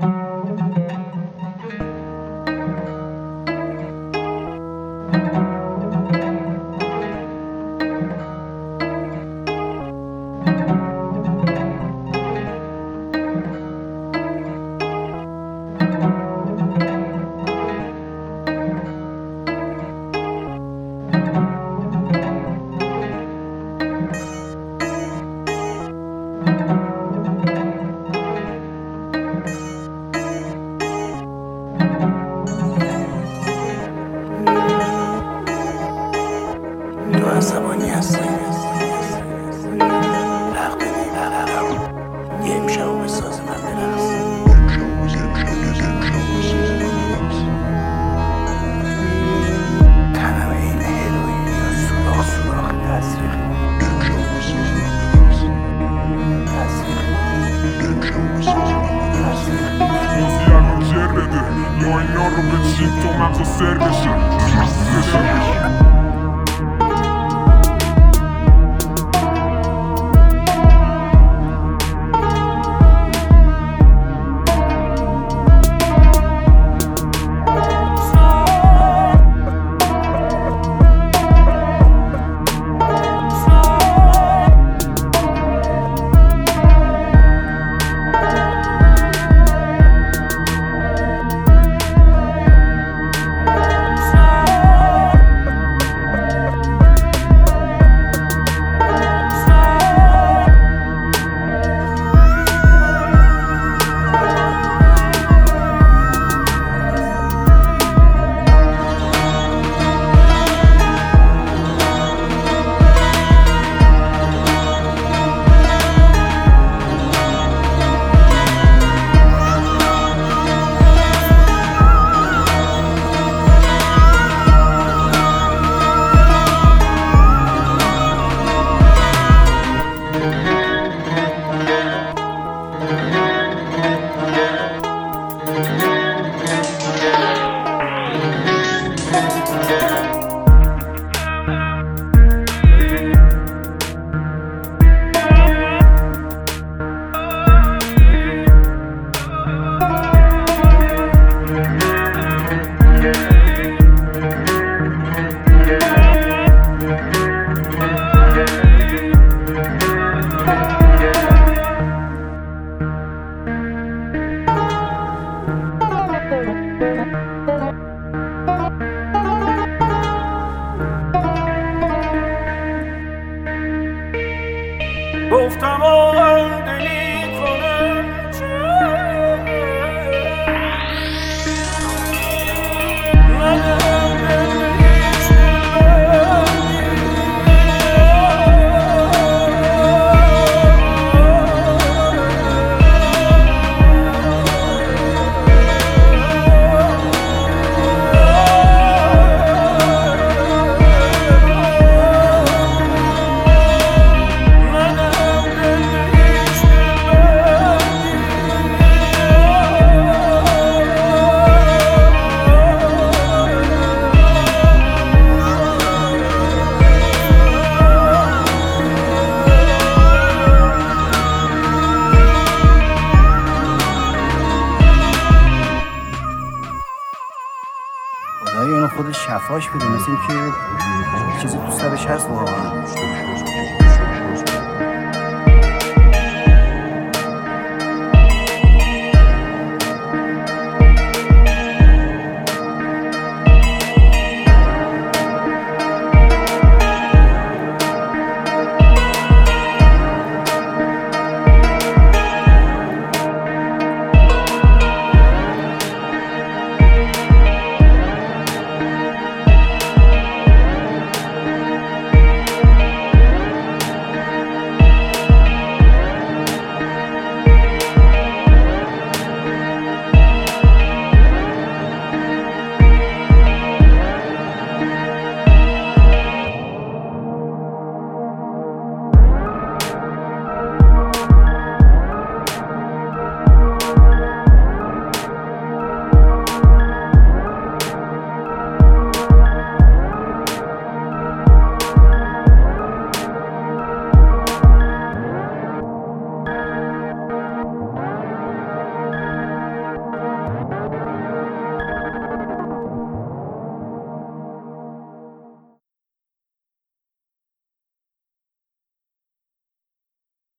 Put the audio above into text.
تو موزی الان جر بده یا اینا رو بچین تو گفتم آقا دلی شفاش بده مثل اینکه چیزی تو سرش هست واقعا.